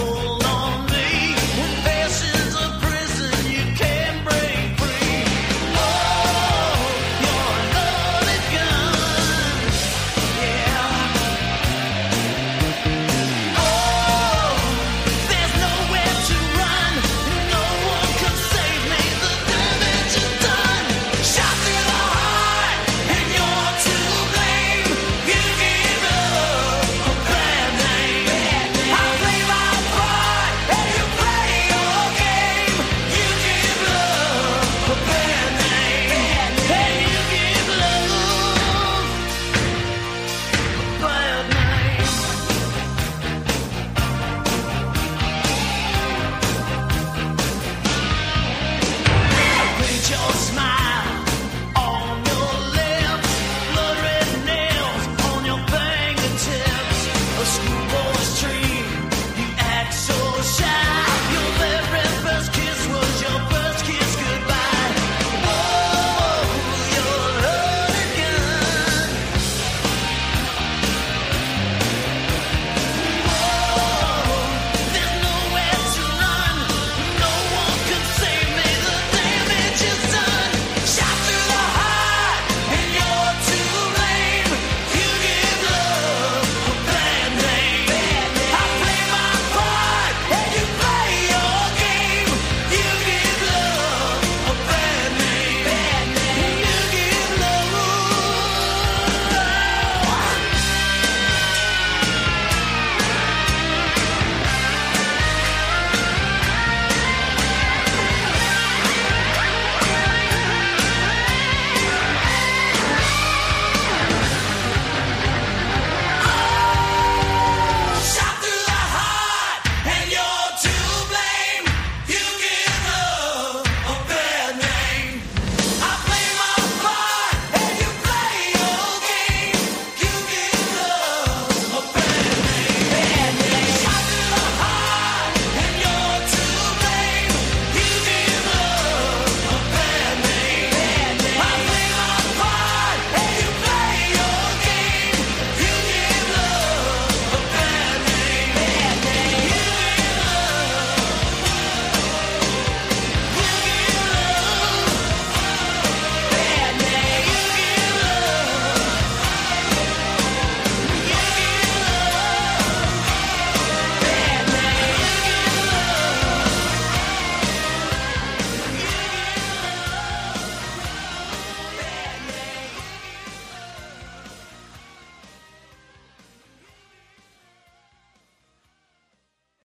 Oh.